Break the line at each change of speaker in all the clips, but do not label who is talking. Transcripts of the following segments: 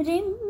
Rim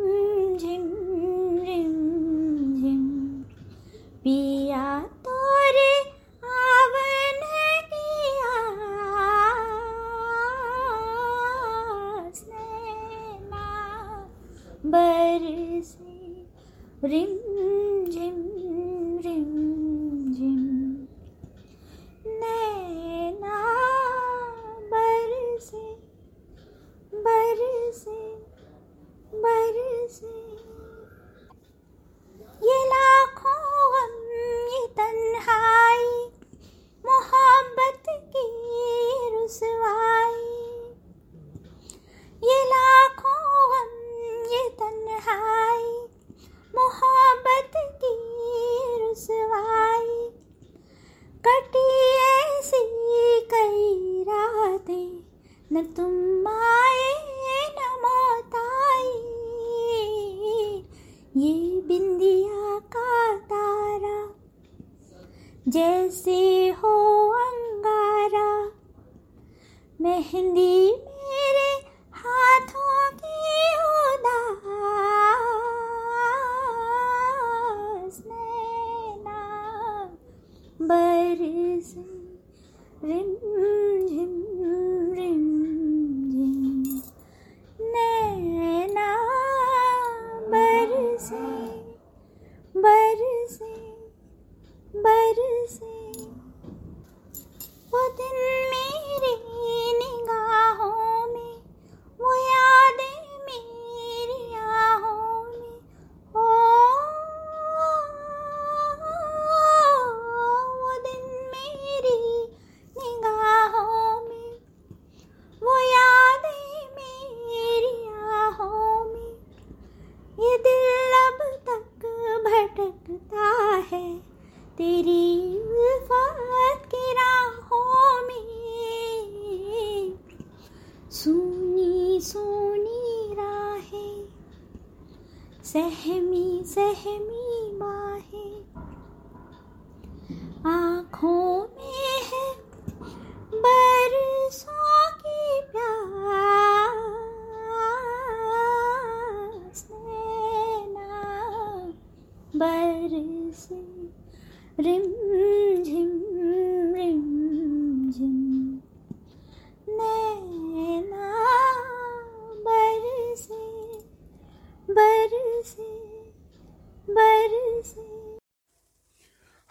बरसे बरसे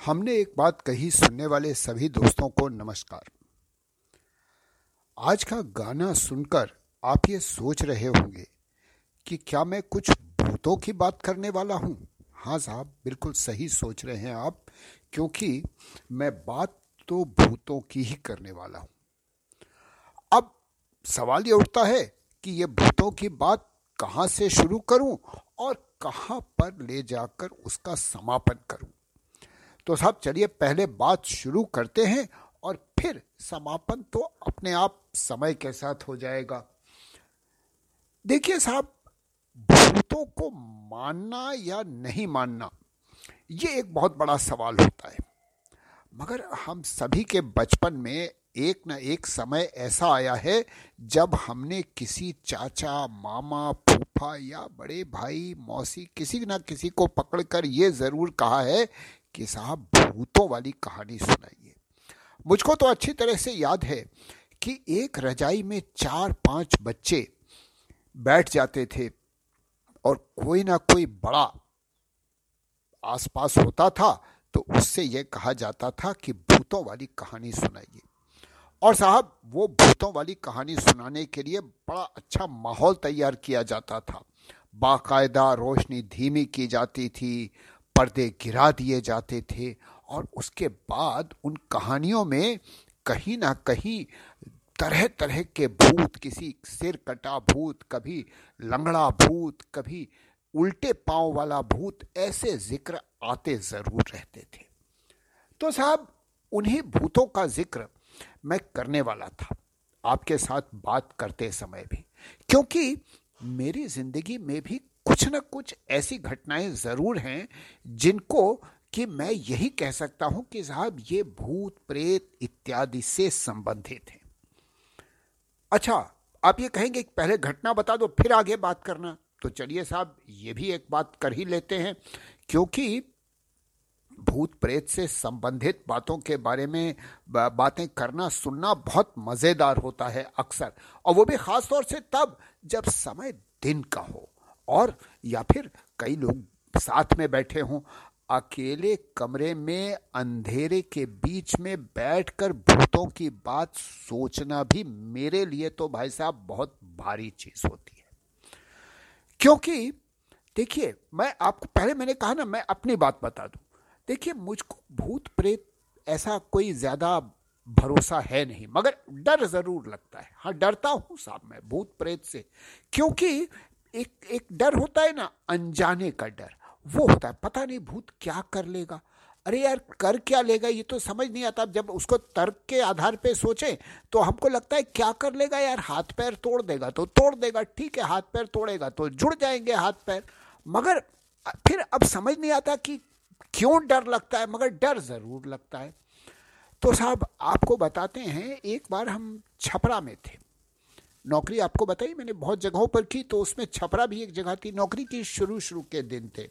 हमने एक बात कही सुनने वाले सभी दोस्तों को नमस्कार। आज का गाना सुनकर आप ये सोच रहे होंगे कि क्या मैं कुछ भूतों की बात करने वाला हूँ? हाँ साहब, बिल्कुल सही सोच रहे हैं आप, क्योंकि मैं बात तो भूतों की ही करने वाला हूँ। अब सवाल ये उठता है कि ये भूतों की बात कहाँ से शुरू करूँ और कहाँ पर ले जाकर उसका समापन करूँ? तो साहब, चलिए पहले बात शुरू करते हैं और फिर समापन तो अपने आप समय के साथ हो जाएगा। देखिए साहब, भूतों को मानना या नहीं मानना, ये एक बहुत बड़ा सवाल होता है। मगर हम सभी के बचपन में एक न एक समय ऐसा आया है जब हमने किसी चाचा, मामा, फूफा या बड़े भाई, मौसी किसी न किसी को पकड़कर ये ज़रूर कहा है कि साहब भूतों वाली कहानी सुनाइए। मुझको तो अच्छी तरह से याद है कि एक रजाई में चार पाँच बच्चे बैठ जाते थे और कोई ना कोई बड़ा आसपास होता था तो उससे यह कहा जाता था कि भूतों वाली कहानी सुनाइए। और साहब, वो भूतों वाली कहानी सुनाने के लिए बड़ा अच्छा माहौल तैयार किया जाता था। बाकायदा रोशनी धीमी की जाती थी, पर्दे गिरा दिए जाते थे और उसके बाद उन कहानियों में कहीं ना कहीं तरह तरह के भूत, किसी सिर कटा भूत, कभी लंगड़ा भूत, कभी उल्टे पाँव वाला भूत, ऐसे ज़िक्र आते ज़रूर रहते थे। तो साहब, उन्हीं भूतों का ज़िक्र मैं करने वाला था, आपके साथ बात करते समय भी। क्योंकि मेरी ज़िंदगी में भी कुछ न कुछ ऐसी घटनाएँ ज़रूर हैं जिनको कि मैं यही कह सकता हूँ कि साहब, ये भूत, प्रेत इत्यादि से संबंधित है। अच्छा आप ये कहेंगे पहले घटना बता दो, फिर आगे बात करना। तो चलिए साहब, ये भी एक बात कर ही लेते हैं, क्योंकि भूत प्रेत से संबंधित बातों के बारे में बातें करना, सुनना बहुत मज़ेदार होता है अक्सर। और वो भी खास तौर से तब जब समय दिन का हो और, या फिर कई लोग साथ में बैठे हों। अकेले कमरे में, अंधेरे के बीच में बैठकर भूतों की बात सोचना भी मेरे लिए तो भाई साहब बहुत भारी चीज़ होती है। क्योंकि, देखिए, मैं आपको, पहले मैंने कहा ना, मैं अपनी बात बता दूँ। देखिए, मुझको भूत प्रेत ऐसा कोई ज़्यादा भरोसा है नहीं, मगर डर ज़रूर लगता है। हाँ डरता हूँ साहब मैं भूत प्रेत से, क्योंकि एक एक डर होता है ना, अनजाने का डर, वो होता है। पता नहीं भूत क्या कर लेगा। अरे यार, कर क्या लेगा, ये तो समझ नहीं आता। जब उसको तर्क के आधार पे सोचे तो हमको लगता है क्या कर लेगा यार, हाथ पैर तोड़ देगा तो तोड़ देगा, ठीक है, हाथ पैर तोड़ेगा तो जुड़ जाएँगे हाथ पैर। मगर फिर अब समझ नहीं आता कि क्यों डर लगता है? मगर डर ज़रूर लगता है। तो साहब, आपको बताते हैं, एक बार हम छपरा में थे। नौकरी आपको बताई मैंने, बहुत जगहों पर की तो उसमें छपरा भी एक जगह थी। नौकरी की शुरू शुरू के दिन थे।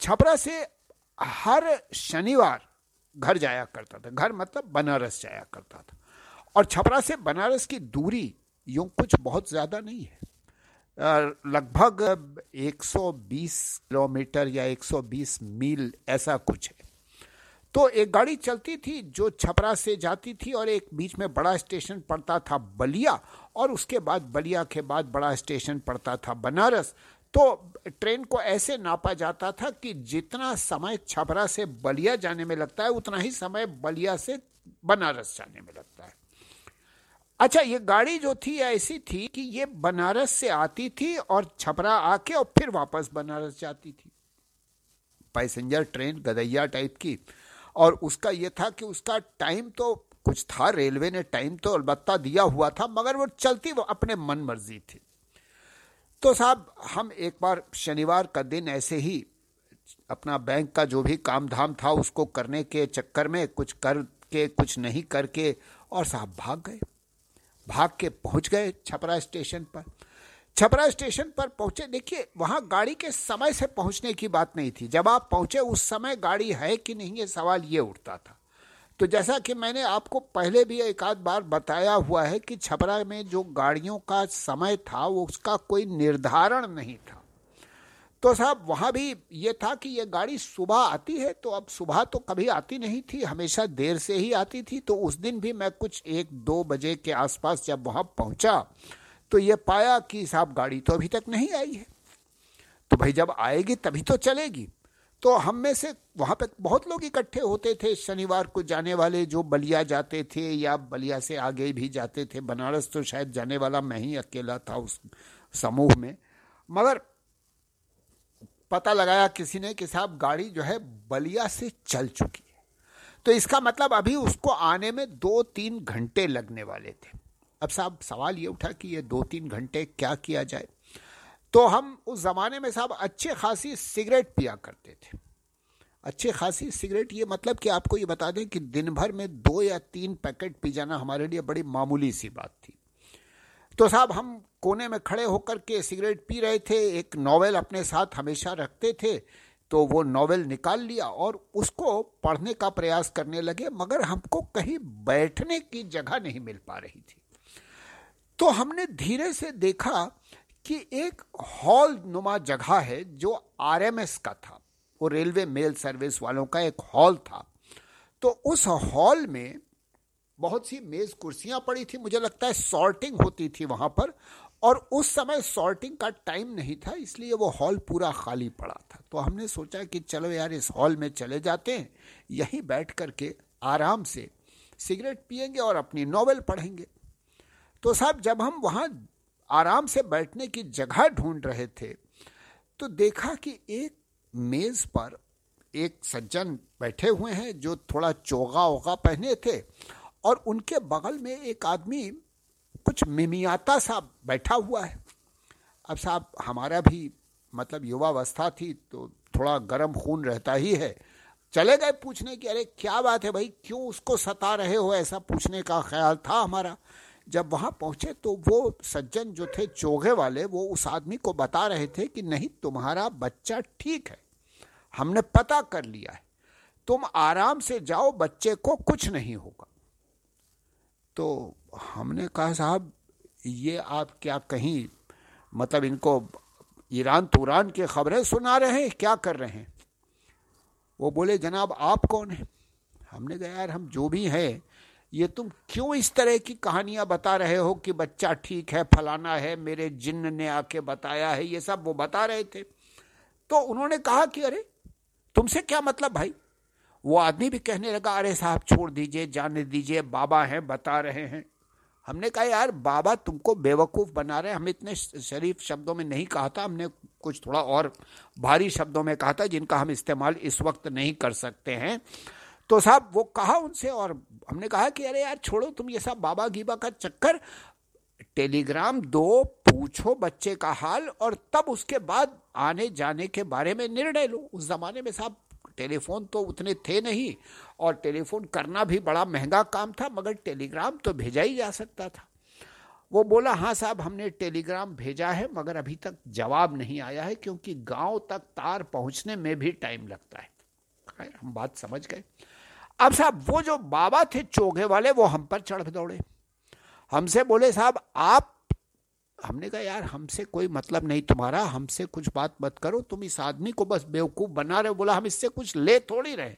छपरा से हर शनिवार घर जाया करता था। घर मतलब बनारस जाया करता था। और छपरा से बनारस की दूरी यूँ कुछ बहुत ज़्यादा नहीं है। लगभग 120 किलोमीटर या 120 मील ऐसा कुछ है। तो एक गाड़ी चलती थी जो छपरा से जाती थी और एक बीच में बड़ा स्टेशन पड़ता था बलिया और उसके बाद बलिया के बाद बड़ा स्टेशन पड़ता था बनारस। तो ट्रेन को ऐसे नापा जाता था कि जितना समय छपरा से बलिया जाने में लगता है, उतना ही समय बलिया से बनारस जाने में लगता है। अच्छा ये गाड़ी जो थी, ऐसी थी कि ये बनारस से आती थी और छपरा आके और फिर वापस बनारस जाती थी। पैसेंजर ट्रेन गदैया टाइप की। और उसका ये था कि उसका टाइम तो कुछ था, रेलवे ने टाइम तो अलबत्ता दिया हुआ था, मगर वो चलती वो अपने मन मर्ज़ी थी। तो साहब, हम एक बार शनिवार का दिन ऐसे ही अपना बैंक का जो भी काम धाम था, उसको करने के चक्कर में कुछ कर के, कुछ नहीं करके और साहब भाग गए। भाग के पहुँच गए छपरा स्टेशन पर। छपरा स्टेशन पर पहुँचे, देखिए, वहाँ गाड़ी के समय से पहुँचने की बात नहीं थी। जब आप पहुँचे, उस समय गाड़ी है कि नहीं, ये सवाल ये उठता था। तो जैसा कि मैंने आपको पहले भी एक आध बार बताया हुआ है कि छपरा में जो गाड़ियों का समय था, वो उसका कोई निर्धारण नहीं था। तो साहब, वहाँ भी ये था कि ये गाड़ी सुबह आती है तो अब सुबह तो कभी आती नहीं थी, हमेशा देर से ही आती थी तो उस दिन भी मैं कुछ एक दो बजे के आसपास जब वहाँ पहुँचा तो ये पाया कि साहब, गाड़ी तो अभी तक नहीं आई है। तो भाई, जब आएगी तभी तो चलेगी। तो हम में से वहाँ पे बहुत लोग इकट्ठे होते थे, शनिवार को जाने वाले जो बलिया जाते थे, या बलिया से आगे भी जाते थे, बनारस तो शायद जाने वाला मैं ही अकेला था उस समूह में। मगर पता लगाया किसी ने कि साहब गाड़ी जो है बलिया से चल चुकी है। तो इसका मतलब अभी उसको आने में दो तीन घंटे लगने वाले थे। अब साहब सवाल ये उठा कि ये दो तीन घंटे क्या किया जाए? तो हम उस ज़माने में साहब अच्छे खासी सिगरेट पिया करते थे। अच्छे खासी सिगरेट ये मतलब कि आपको ये बता दें कि दिन भर में दो या तीन पैकेट पी जाना हमारे लिए बड़ी मामूली सी बात थी। तो साहब, हम कोने में खड़े होकर के सिगरेट पी रहे थे, एक नॉवेल अपने साथ हमेशा रखते थे तो वो नॉवेल निकाल लिया और उसको पढ़ने का प्रयास करने लगे, मगर हमको कहीं बैठने की जगह नहीं मिल पा रही थी। तो हमने धीरे से देखा कि एक हॉल नुमा जगह है, जो आरएमएस का था, वो रेलवे मेल सर्विस वालों का एक हॉल था। तो उस हॉल में बहुत सी मेज कुर्सियाँ पड़ी थी, मुझे लगता है सॉर्टिंग होती थी वहाँ पर, और उस समय सॉर्टिंग का टाइम नहीं था, इसलिए वो हॉल पूरा खाली पड़ा था। तो हमने सोचा कि चलो यार, इस हॉल में चले जाते हैं, यहीं बैठ करके आराम से सिगरेट पियेंगे और अपनी नॉवेल पढ़ेंगे। तो साहब, जब हम वहाँ आराम से बैठने की जगह ढूंढ रहे थे तो देखा कि एक मेज पर एक सज्जन बैठे हुए हैं, जो थोड़ा चोगा ओगा पहने थे और उनके बगल में एक आदमी कुछ मिमियाता सा बैठा हुआ है। अब साहब, हमारा भी मतलब युवावस्था थी तो थोड़ा गर्म खून रहता ही है। चले गए पूछने की अरे, क्या बात है भाई? क्यों उसको सता रहे हो? ऐसा पूछने का ख्याल था हमारा। जब वहाँ पहुँचे तो वो सज्जन जो थे, चोगे वाले, वो उस आदमी को बता रहे थे कि नहीं, तुम्हारा बच्चा ठीक है। हमने पता कर लिया है। तुम आराम से जाओ, बच्चे को कुछ नहीं होगा तो हमने कहा, साहब, ये आप क्या कहीं मतलब इनको ईरान तुरान की खबरें सुना रहे हैं, क्या कर रहे हैं? वो बोले, जनाब, आप कौन है? हमने कहा, यार, हम जो भी हैं, ये तुम क्यों इस तरह की कहानियाँ बता रहे हो कि बच्चा ठीक है, फलाना है, मेरे जिन्न ने आके बताया है, ये सब वो बता रहे थे? तो उन्होंने कहा कि, अरे, तुमसे क्या मतलब भाई? वो आदमी भी कहने लगा, अरे साहब, छोड़ दीजिए, जाने दीजिए, बाबा हैं, बता रहे हैं। हमने कहा, यार, बाबा तुमको बेवकूफ़ बना रहे हम इतने शरीफ शब्दों में नहीं कहा था, हमने कुछ थोड़ा और भारी शब्दों में कहा था, जिनका हम इस्तेमाल इस वक्त नहीं कर सकते हैं। तो साहब, वो कहा उनसे और हमने कहा कि, अरे यार, छोड़ो, तुम ये सब बाबा गीबा का चक्कर। टेलीग्राम दो, पूछो बच्चे का हाल और तब उसके बाद आने जाने के बारे में निर्णय लो। उस जमाने में साहब टेलीफोन तो उतने थे नहीं और टेलीफोन करना भी बड़ा महँगा काम था, मगर टेलीग्राम तो भेजा ही जा सकता था। वो बोला हाँ साहब, हमने टेलीग्राम भेजा है, मगर अभी तक जवाब नहीं आया है, क्योंकि गाँव तक तार पहुँचने में भी टाइम लगता है। खैर, हम बात समझ गए। अब साहब, वो जो बाबा थे चोगे वाले, वो हम पर चढ़ दौड़े। हमसे बोले, साहब, आप हमने कहा यार हमसे कोई मतलब नहीं तुम्हारा हमसे कुछ बात मत करो तुम इस आदमी को बस बेवकूफ़ बना रहे हो बोला हम इससे कुछ ले थोड़ी रहे।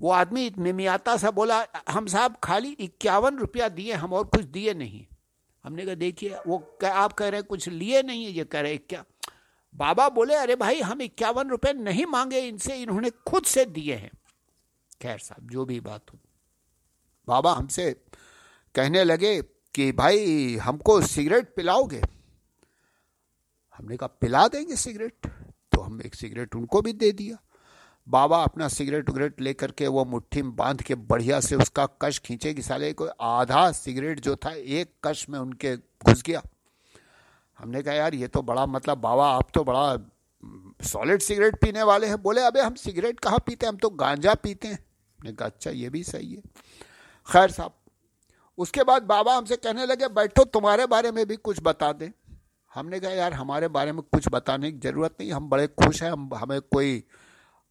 वो आदमी मिमियाता सा बोला हम साहब खाली इक्यावन रुपया दिए हम और कुछ दिए नहीं। हमने कहा देखिए वो कह, आप कह रहे हैं कुछ लिए नहीं है ये कह रहे क्या? बाबा बोले अरे भाई हम इक्यावन रुपये नहीं मांगे इनसे इन्होंने खुद से दिए हैं। खैर साहब जो भी बात हो। बाबा हमसे कहने लगे कि भाई, हमको सिगरेट पिलाओगे? हमने कहा, पिला देंगे सिगरेट। तो हम एक सिगरेट उनको भी दे दिया। बाबा अपना सिगरेट उगरेट लेकर के वो मुट्ठी में बाँध के बढ़िया से उसका कश खींचे कि साले को आधा सिगरेट जो था, एक कश में उनके घुस गया। हमने कहा, यार, ये तो बड़ा मतलब बाबा, आप तो बड़ा सॉलिड सिगरेट पीने वाले हैं। बोले, अबे, हम सिगरेट कहाँ पीते हैं? हम तो गांजा पीते हैं। हमने कहा अच्छा ये भी सही है। खैर साहब उसके बाद बाबा हमसे कहने लगे, बैठो, तुम्हारे बारे में भी कुछ बता दें। हमने कहा, यार, हमारे बारे में कुछ बताने की ज़रूरत नहीं, हम बड़े खुश हैं, हम, हमें कोई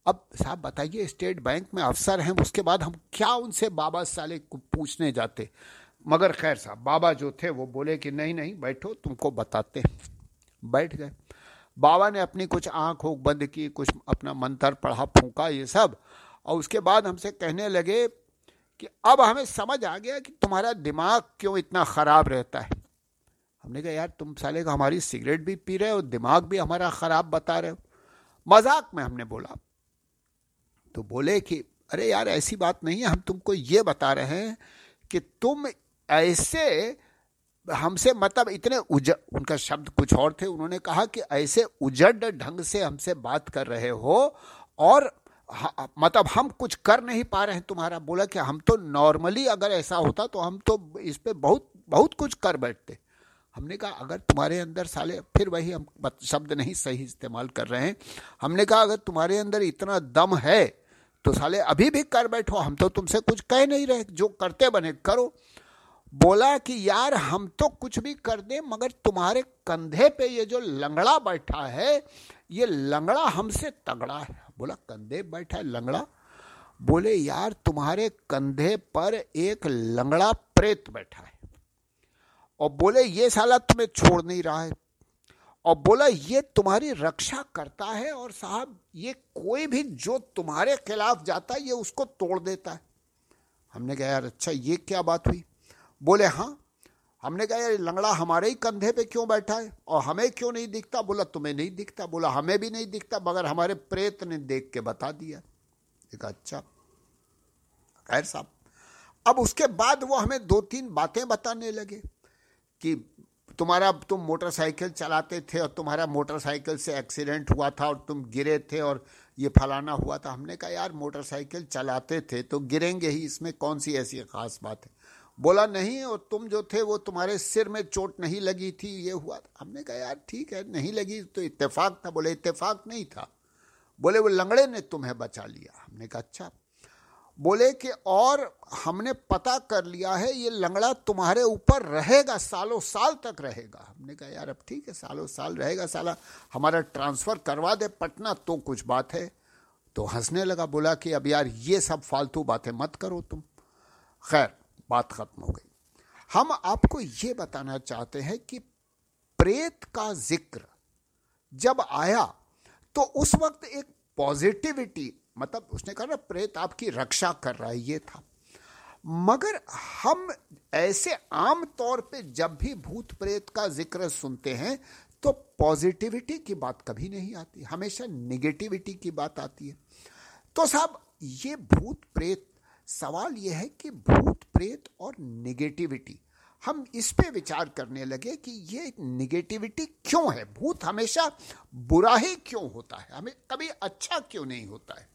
अब साहब बताइए, स्टेट बैंक में अफसर हैं, उसके बाद हम क्या उनसे बाबा साले को पूछने जाते? मगर खैर साहब, बाबा जो थे, वो बोले कि, नहीं नहीं, बैठो, तुमको बताते बैठ गए। बाबा ने अपनी कुछ आँख होक बंद की, कुछ अपना मंत्र पढ़ा, फूका, ये सब। और उसके बाद हमसे कहने लगे कि अब हमें समझ आ गया कि तुम्हारा दिमाग क्यों इतना ख़राब रहता है। हमने कहा, यार, तुम साले का हमारी सिगरेट भी पी रहे हो, दिमाग भी हमारा ख़राब बता रहे हो। मज़ाक में हमने बोला। तो बोले कि, अरे यार, ऐसी बात नहीं है, हम तुमको ये बता रहे हैं कि तुम ऐसे हमसे मतलब इतने उज उनका शब्द कुछ और थे। उन्होंने कहा कि, ऐसे उजड़ ढंग से हमसे बात कर रहे हो और मतलब हम कुछ कर नहीं पा रहे हैं तुम्हारा। बोला कि हम तो नॉर्मली अगर ऐसा होता तो हम तो इस पर बहुत बहुत कुछ कर बैठते। हमने कहा, अगर तुम्हारे अंदर साले, फिर वही हम शब्द नहीं सही इस्तेमाल कर रहे हैं। हमने कहा, अगर तुम्हारे अंदर इतना दम है तो साले अभी भी कर बैठो, हम तो तुमसे कुछ कह नहीं रहे, जो करते बने करो। बोला कि यार, हम तो कुछ भी कर दें, मगर तुम्हारे कंधे पे ये जो लंगड़ा बैठा है, ये लंगड़ा हमसे तगड़ा है। बोला, कंधे बैठा है लंगड़ा। बोले, यार, तुम्हारे कंधे पर एक लंगड़ा प्रेत बैठा है। और बोले, ये साला तुम्हें छोड़ नहीं रहा है। और बोला, ये तुम्हारी रक्षा करता है और साहब, ये कोई भी जो तुम्हारे खिलाफ जाता है, ये उसको तोड़ देता है। हमने कहा, यार अच्छा ये क्या बात हुई? बोले हाँ हमने कहा, यार लंगड़ा हमारे ही कंधे पे क्यों बैठा है? और हमें क्यों नहीं दिखता? बोला, तुम्हें नहीं दिखता। बोला, हमें भी नहीं दिखता, मगर हमारे प्रेत ने देख के बता दिया। एक अच्छा खैर साहब। अब उसके बाद वो हमें दो तीन बातें बताने लगे कि तुम्हारा, तुम मोटरसाइकिल चलाते थे और तुम्हारा मोटरसाइकिल से एक्सीडेंट हुआ था और तुम गिरे थे और ये फलाना हुआ था। हमने कहा, यार, मोटरसाइकिल चलाते थे तो गिरेंगे ही, इसमें कौन सी ऐसी खास बात है? बोला, नहीं, और तुम जो थे, वो तुम्हारे सिर में चोट नहीं लगी थी, ये हुआ था। हमने कहा, यार, ठीक है, नहीं लगी तो इत्तेफाक था। बोले, इत्तेफाक नहीं था। बोले, वो लंगड़े ने तुम्हें बचा लिया। हमने कहा अच्छा। बोले कि, और हमने पता कर लिया है, ये लंगड़ा तुम्हारे ऊपर रहेगा, सालों साल तक रहेगा। हमने कहा, यार, अब ठीक है, सालों साल रहेगा, साला हमारा ट्रांसफ़र करवा दे, पटना तो कुछ बात है। तो हंसने लगा, बोला कि, अब यार, ये सब फालतू बातें मत करो तुम। खैर बात खत्म हो गई। हम आपको ये बताना चाहते हैं कि प्रेत का ज़िक्र जब आया तो उस वक्त एक पॉजिटिविटी मतलब उसने कहा ना, प्रेत आपकी रक्षा कर रहा है, ये था। मगर हम ऐसे आम तौर पे जब भी भूत प्रेत का ज़िक्र सुनते हैं तो पॉजिटिविटी की बात कभी नहीं आती, हमेशा निगेटिविटी की बात आती है। तो साहब, ये भूत प्रेत, सवाल यह है कि भूत प्रेत और निगेटिविटी हम इस पे विचार करने लगे कि ये निगेटिविटी क्यों है? भूत हमेशा बुरा ही क्यों होता है? हमें कभी अच्छा क्यों नहीं होता है?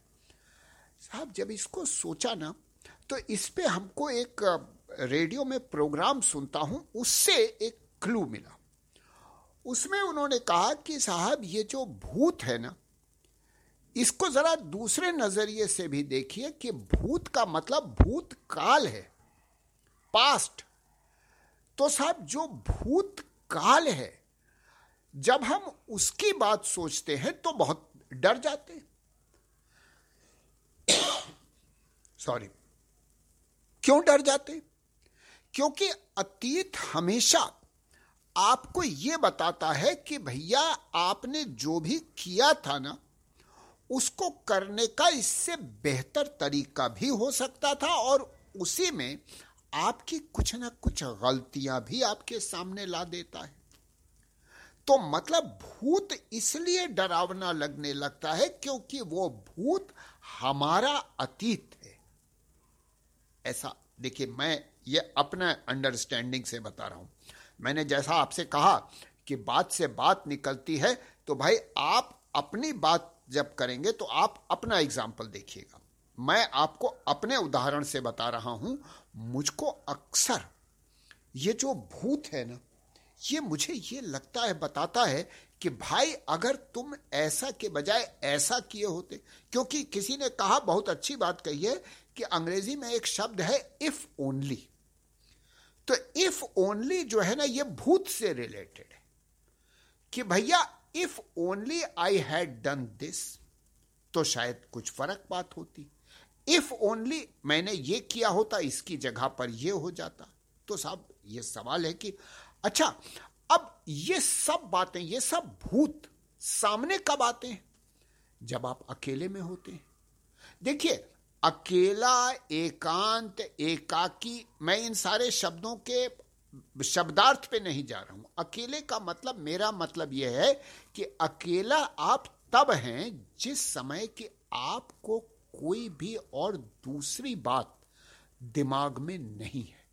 साहब, जब इसको सोचा ना तो इस पे हमको एक रेडियो में प्रोग्राम सुनता हूँ, उससे एक क्लू मिला। उसमें उन्होंने कहा कि साहब, ये जो भूत है ना, इसको जरा दूसरे नज़रिए से भी देखिए कि भूत का मतलब भूत काल है। पास्ट। तो साहब, जो भूत काल है, जब हम उसकी बात सोचते हैं तो बहुत डर जाते हैं। सॉरी क्यों डर जाते क्योंकि अतीत हमेशा आपको यह बताता है कि भैया, आपने जो भी किया था ना, उसको करने का इससे बेहतर तरीका भी हो सकता था और उसी में आपकी कुछ ना कुछ गलतियाँ भी आपके सामने ला देता है। तो मतलब भूत इसलिए डरावना लगने लगता है क्योंकि वो भूत हमारा अतीत है। ऐसा, देखिए, मैं ये अपना अंडरस्टैंडिंग से बता रहा हूँ। मैंने जैसा आपसे कहा कि बात से बात निकलती है तो भाई आप अपनी बात जब करेंगे तो आप अपना एग्ज़ाम्पल देखिएगा। मैं आपको अपने उदाहरण से बता रहा हूँ मुझको अक्सर ये जो भूत है ना, ये मुझे ये लगता है, बताता है कि भाई अगर तुम ऐसा के बजाय ऐसा किए होते, क्योंकि किसी ने कहा, बहुत अच्छी बात कही है कि अंग्रेज़ी में एक शब्द है इफ़ ओनली तो इफ़ ओनली जो है ना, ये भूत से रिलेटेड है कि भैया if only I had done this तो शायद कुछ फ़र्क बात होती। इफ़ ओनली मैंने ये किया होता इसकी जगह पर यह हो जाता। तो साहब, ये सवाल है कि अच्छा अब ये सब बातें, ये सब भूत सामने कब आते हैं? जब आप अकेले में होते हैं। देखिए, अकेला, एकांत, एकाकी, मैं इन सारे शब्दों के शब्दार्थ पे नहीं जा रहा हूँ। अकेले का मतलब मेरा मतलब यह है कि अकेला आप तब हैं जिस समय कि आपको कोई भी और दूसरी बात दिमाग में नहीं है।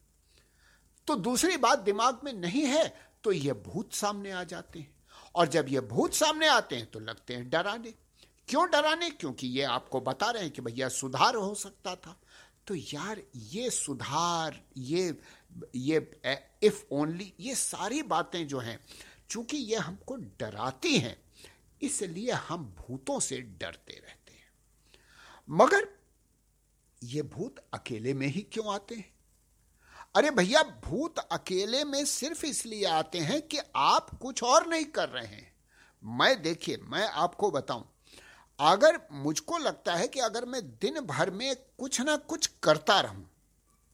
तो दूसरी बात दिमाग में नहीं है तो ये भूत सामने आ जाते हैं। और जब ये भूत सामने आते हैं तो लगते हैं डराने। क्यों डराने? क्योंकि ये आपको बता रहे हैं कि भैया सुधार हो सकता था। तो यार, ये सुधार, ये ये इफ़ ओनली ये सारी बातें जो हैं, चूँकि ये हमको डराती हैं, इसलिए हम भूतों से डरते रहते मगर ये भूत अकेले में ही क्यों आते हैं? अरे भैया, भूत अकेले में सिर्फ़ इसलिए आते हैं कि आप कुछ और नहीं कर रहे हैं। मैं देखिए, मैं आपको बताऊँ। अगर मुझको लगता है कि अगर मैं दिन भर में कुछ ना कुछ करता रहूँ,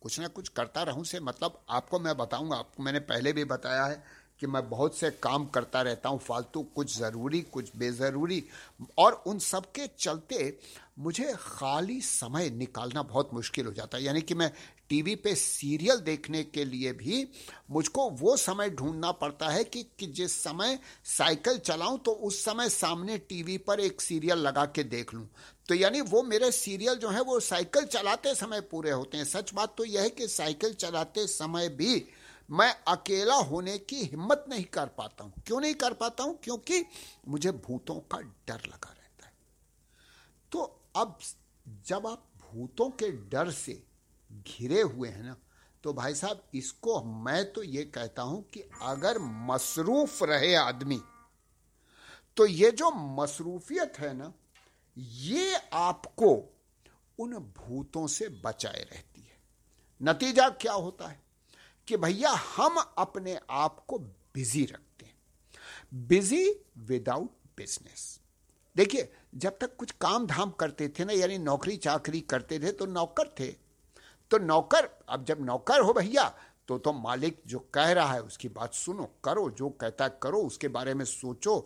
कुछ ना कुछ करता रहूँ से मतलब आपको मैं बताऊँगा, आपको मैंने पहले भी बताया है कि मैं बहुत से काम करता रहता हूँ फालतू कुछ ज़रूरी कुछ बेज़रूरी और उन सब के चलते मुझे खाली समय निकालना बहुत मुश्किल हो जाता है। यानी कि मैं टीवी पे सीरियल देखने के लिए भी मुझको वो समय ढूंढना पड़ता है कि, कि जिस समय साइकिल चलाऊं तो उस समय सामने टीवी पर एक सीरियल लगा के देख लूँ। तो यानी वो मेरे सीरियल जो है वो साइकिल चलाते समय पूरे होते हैं। सच बात तो यह है कि साइकिल चलाते समय भी मैं अकेला होने की हिम्मत नहीं कर पाता हूँ। क्यों नहीं कर पाता हूँ? क्योंकि मुझे भूतों का डर लगा रहता है। तो अब जब आप भूतों के डर से घिरे हुए हैं ना तो भाई साहब, इसको मैं तो ये कहता हूँ कि अगर मसरूफ रहे आदमी तो ये जो मसरूफियत है ना, ये आपको उन भूतों से बचाए रहती है। नतीजा क्या होता है? कि भैया हम अपने आप को बिज़ी रखते हैं। बिज़ी विदाउट बिज़नेस देखिए, जब तक कुछ काम धाम करते थे ना, यानी नौकरी चाकरी करते थे तो नौकर थे। तो नौकर, अब जब नौकर हो भैया तो तो मालिक जो कह रहा है, उसकी बात सुनो, करो, जो कहता है करो, उसके बारे में सोचो।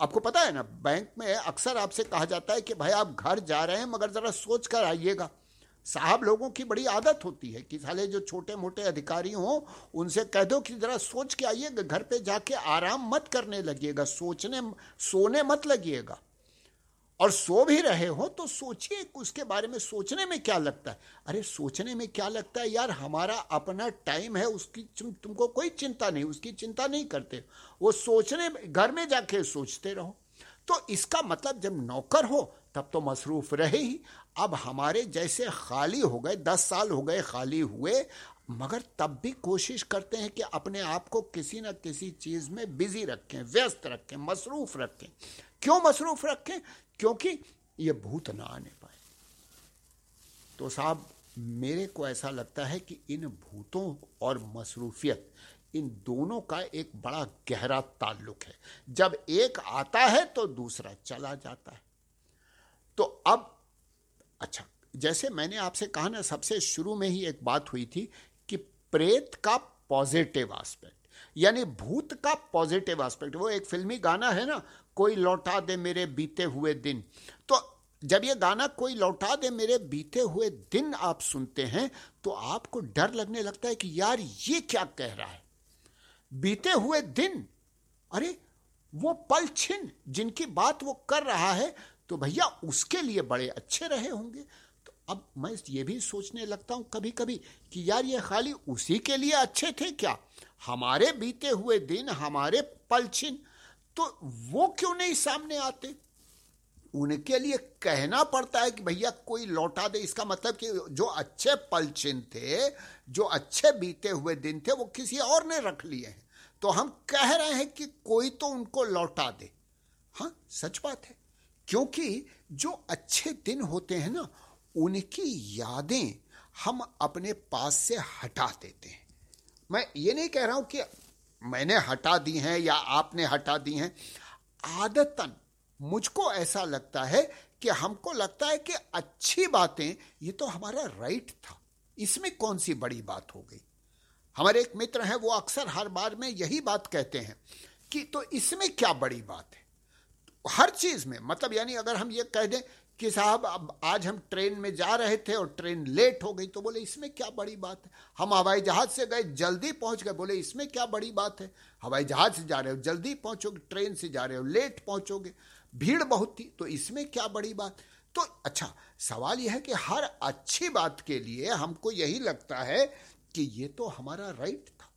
आपको पता है ना, बैंक में अक्सर आपसे कहा जाता है कि भाई आप घर जा रहे हैं, मगर ज़रा सोच कर आइएगा। साहब लोगों की बड़ी आदत होती है कि साले जो छोटे मोटे अधिकारी हों, उनसे कह दो कि ज़रा सोच के आइएगा, घर पे जाके आराम मत करने लगिएगा, सोचने सोने मत लगिएगा। और सो भी रहे हो तो सोचिए उसके बारे में सोचने में क्या लगता है। अरे, सोचने में क्या लगता है यार, हमारा अपना टाइम है, उसकी तुमको कोई चिंता नहीं, उसकी चिंता नहीं करते। वो सोचने घर में जाके सोचते रहो। तो इसका मतलब जब नौकर हो, तब तो मसरूफ रहे ही। अब हमारे जैसे खाली हो गए, दस साल हो गए खाली हुए, मगर तब भी कोशिश करते हैं कि अपने आप को किसी न किसी चीज़ में बिज़ी रखें, व्यस्त रखें, मसरूफ रखें। क्यों मसरूफ रखें? क्योंकि ये भूत ना आने पाए। तो साहब, मेरे को ऐसा लगता है कि इन भूतों और मसरूफियत, इन दोनों का एक बड़ा गहरा ताल्लुक है। जब एक आता है तो दूसरा चला जाता है। तो अब अच्छा जैसे मैंने आपसे कहा ना, सबसे शुरू में ही एक बात हुई थी कि प्रेत का पॉजिटिव एस्पेक्ट, यानी भूत का पॉजिटिव एस्पेक्ट, वो एक फिल्मी गाना है ना, कोई लौटा दे मेरे बीते हुए दिन। तो जब ये गाना कोई लौटा दे मेरे बीते हुए दिन आप सुनते हैं तो आपको डर लगने लगता है कि यार ये क्या कह रहा है? बीते हुए दिन, अरे, वो पल छिन जिनकी बात वो कर रहा है तो भैया उसके लिए बड़े अच्छे रहे होंगे। तो अब मैं ये भी सोचने लगता हूँ कभी कभी कि यार ये खाली उसी के लिए अच्छे थे क्या? हमारे बीते हुए दिन, हमारे पल छिन तो वो क्यों नहीं सामने आते? उनके लिए कहना पड़ता है कि भैया कोई लौटा दे। इसका मतलब कि जो अच्छे पल चिन्ह थे, जो अच्छे बीते हुए दिन थे, वो किसी और ने रख लिए हैं। तो हम कह रहे हैं कि कोई तो उनको लौटा दे। हाँ सच बात है। क्योंकि जो अच्छे दिन होते हैं ना, उनकी यादें हम अपने पास से हटा देते हैं। मैं ये नहीं कह रहा हूँ कि मैंने हटा दी हैं या आपने हटा दी हैं। आदतन, मुझको ऐसा लगता है कि हमको लगता है कि अच्छी बातें, ये तो हमारा राइट था। इसमें कौन सी बड़ी बात हो गई? हमारे एक मित्र हैं, वो अक्सर हर बार में यही बात कहते हैं कि तो इसमें क्या बड़ी बात है? हर चीज़ में मतलब यानी अगर हम ये कह दें कि साहब, अब आज हम ट्रेन में जा रहे थे और ट्रेन लेट हो गई तो बोले, इसमें क्या बड़ी बात है? हम हवाई जहाज़ से गए, जल्दी पहुँच गए, बोले, इसमें क्या बड़ी बात है? हवाई जहाज़ से जा रहे हो, जल्दी पहुंचोगे, ट्रेन से जा रहे हो, लेट पहुंचोगे, भीड़ बहुत थी तो इसमें क्या बड़ी बात? तो अच्छा सवाल यह है कि हर अच्छी बात के लिए हमको यही लगता है कि ये तो हमारा राइट था।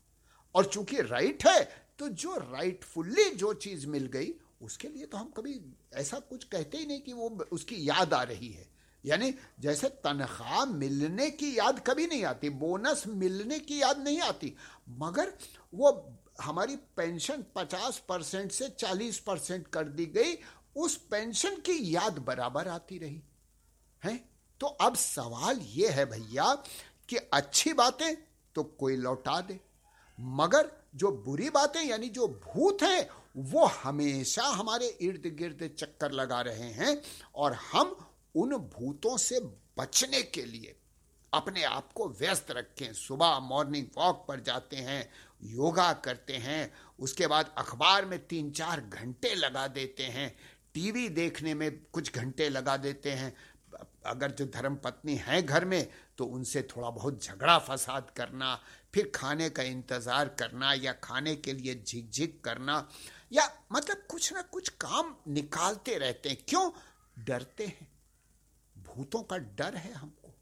और चूँकि राइट है तो जो राइटफुल्ली जो चीज़ मिल गई उसके लिए तो हम कभी ऐसा कुछ कहते ही नहीं कि वो उसकी याद आ रही है। यानी जैसे तनख्वाह मिलने की याद कभी नहीं आती, बोनस मिलने की याद नहीं आती, मगर वो हमारी पेंशन पचास परसेंट से चालीस परसेंट कर दी गई, उस पेंशन की याद बराबर आती रही। है? तो अब सवाल ये है भैया कि अच्छी बातें तो कोई लौटा दे, मगर जो बुरी बातें यानी जो भूत हैं वो हमेशा हमारे इर्द गिर्द चक्कर लगा रहे हैं और हम उन भूतों से बचने के लिए अपने आप को व्यस्त रखें। सुबह मॉर्निंग वॉक पर जाते हैं, योगा करते हैं, उसके बाद अखबार में तीन चार घंटे लगा देते हैं, टीवी देखने में कुछ घंटे लगा देते हैं। अगर जो धर्म पत्नी है घर में तो उनसे थोड़ा बहुत झगड़ा फसाद करना, फिर खाने का इंतज़ार करना या खाने के लिए झिक झिक करना या मतलब कुछ ना कुछ काम निकालते रहते हैं। क्यों? डरते हैं। भूतों का डर है हमको।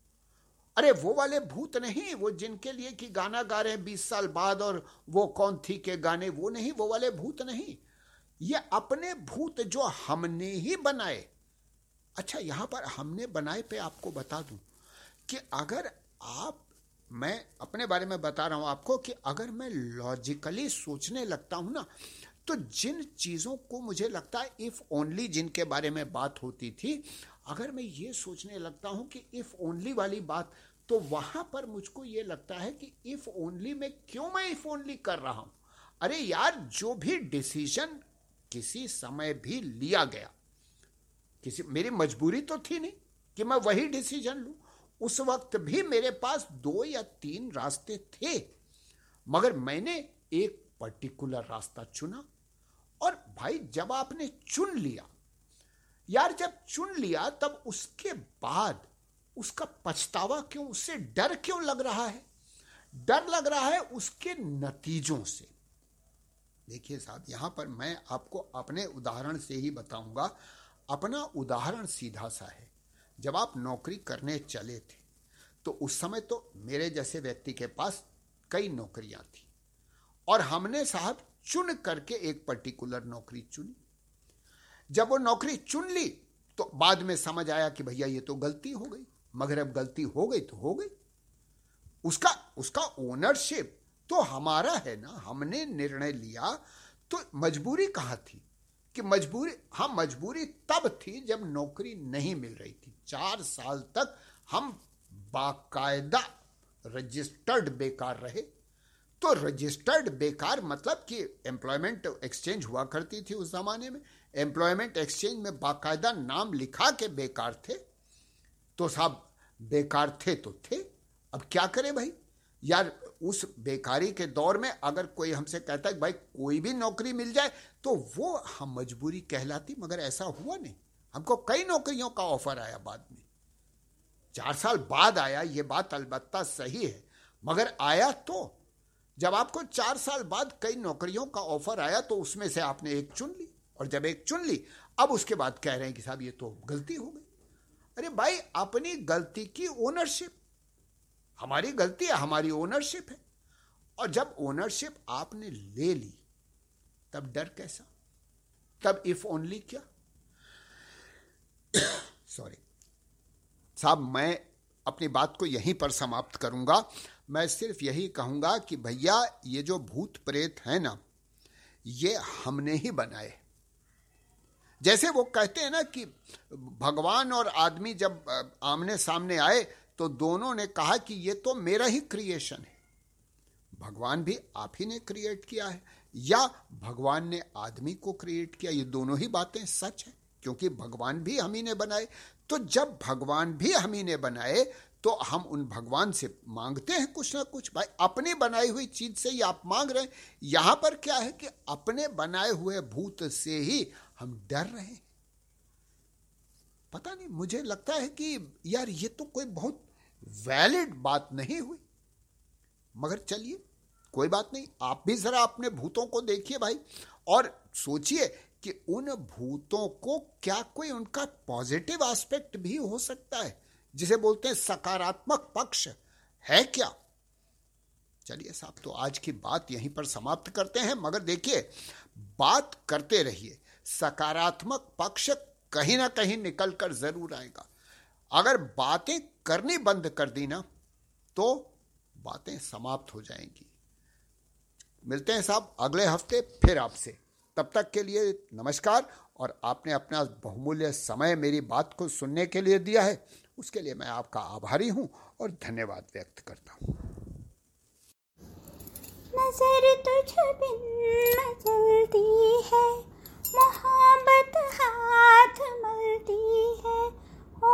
अरे, वो वाले भूत नहीं, वो जिनके लिए कि गाना गा रहे हैं बीस साल बाद और वो कौन थी के गाने, वो नहीं, वो वाले भूत नहीं। ये अपने भूत जो हमने ही बनाए। अच्छा यहाँ पर हमने बनाए पे आपको बता दूँ। कि अगर आप, मैं अपने बारे में बता रहा हूँ आपको कि अगर मैं लॉजिकली सोचने लगता हूँ ना तो जिन चीज़ों को मुझे लगता है इफ़ ओनली जिनके बारे में बात होती थी, अगर मैं ये सोचने लगता हूँ कि इफ़ ओनली वाली बात तो वहाँ पर मुझको ये लगता है कि इफ़ ओनली में क्यों मैं इफ़ ओनली कर रहा हूँ? अरे यार, जो भी डिसीज़न किसी समय भी लिया गया, किसी, मेरी मजबूरी तो थी नहीं कि मैं वही डिसीज़न लू। उस वक्त भी मेरे पास दो या तीन रास्ते थे। मगर मैंने एक पर्टिकुलर रास्ता चुना और भाई जब आपने चुन लिया, यार जब चुन लिया तब उसके बाद उसका पछतावा क्यों, उससे डर क्यों लग रहा है? डर लग रहा है उसके नतीजों से। देखिए साहब, यहाँ पर मैं आपको अपने उदाहरण से ही बताऊँगा। अपना उदाहरण सीधा सा है। जब आप नौकरी करने चले थे तो उस समय तो मेरे जैसे व्यक्ति के पास कई नौकरियाँ थी और हमने साहब चुन करके एक पर्टिकुलर नौकरी चुनी। जब वो नौकरी चुन ली तो बाद में समझ आया कि भैया ये तो गलती हो गई। मगर अब गलती हो गई तो हो गई। उसका उसका ओनरशिप तो हमारा है ना, हमने निर्णय लिया तो मजबूरी कहाँ थी? कि मजबूरी हाँ मजबूरी तब थी जब नौकरी नहीं मिल रही थी। चार साल तक हम बाकायदा रजिस्टर्ड बेकार रहे। तो रजिस्टर्ड बेकार मतलब कि एम्प्लॉयमेंट एक्सचेंज हुआ करती थी उस जमाने में। एम्प्लॉयमेंट एक्सचेंज में बाकायदा नाम लिखा के बेकार थे। तो साहब, बेकार थे तो थे। अब क्या करें भाई? यार उस बेकारी के दौर में अगर कोई हमसे कहता है भाई कोई भी नौकरी मिल जाए तो वो हम मजबूरी कहलाती, मगर ऐसा हुआ नहीं। हमको कई नौकरियों का ऑफ़र आया बाद में। चार साल बाद आया, ये बात अलबत्ता सही है, मगर आया तो। जब आपको चार साल बाद कई नौकरियों का ऑफ़र आया तो उसमें से आपने एक चुन ली, और जब एक चुन ली, अब उसके बाद कह रहे हैं कि साहब, ये तो गलती हो गई। अरे भाई, अपनी गलती की ओनरशिप हमारी गलती है, हमारी ओनरशिप है। और जब ओनरशिप आपने ले ली, तब डर कैसा? तब इफ़ ओनली क्या? सॉरी साहब, मैं अपनी बात को यहीं पर समाप्त करूँगा। मैं सिर्फ़ यही कहूँगा कि भैया, ये जो भूत प्रेत है ना, ये हमने ही बनाए। जैसे वो कहते हैं ना कि भगवान और आदमी जब आमने सामने आए तो दोनों ने कहा कि ये तो मेरा ही क्रिएशन है। भगवान भी आप ही ने क्रिएट किया है, या भगवान ने आदमी को क्रिएट किया, ये दोनों ही बातें सच है, क्योंकि भगवान भी हम ही ने बनाए। तो जब भगवान भी हम ही ने बनाए तो हम उन भगवान से मांगते हैं कुछ ना कुछ। भाई, अपनी बनाई हुई चीज़ से ही आप मांग रहे हैं। यहाँ पर क्या है कि अपने बनाए हुए भूत से ही हम डर रहे हैं। पता नहीं, मुझे लगता है कि यार ये तो कोई बहुत वैलिड बात नहीं हुई। मगर चलिए, कोई बात नहीं, आप भी जरा अपने भूतों को देखिए भाई और सोचिए कि उन भूतों को क्या कोई उनका पॉजिटिव एस्पेक्ट भी हो सकता है, जिसे बोलते हैं सकारात्मक पक्ष। है क्या? चलिए साहब तो आज की बात यहीं पर समाप्त करते हैं। मगर देखिए, बात करते रहिए, सकारात्मक पक्ष कहीं ना कहीं निकल कर ज़रूर आएगा। अगर बातें करनी बंद कर दी ना तो बातें समाप्त हो जाएँगी। मिलते हैं साहब अगले हफ़्ते फिर आपसे। तब तक के लिए नमस्कार, और आपने अपना बहुमूल्य समय मेरी बात को सुनने के लिए दिया है। उसके लिए मैं आपका आभारी हूँ और धन्यवाद व्यक्त करता हूँ।
नज़र तुझ बिन चलती है। मोहब्बत हाथ मलती है। ओ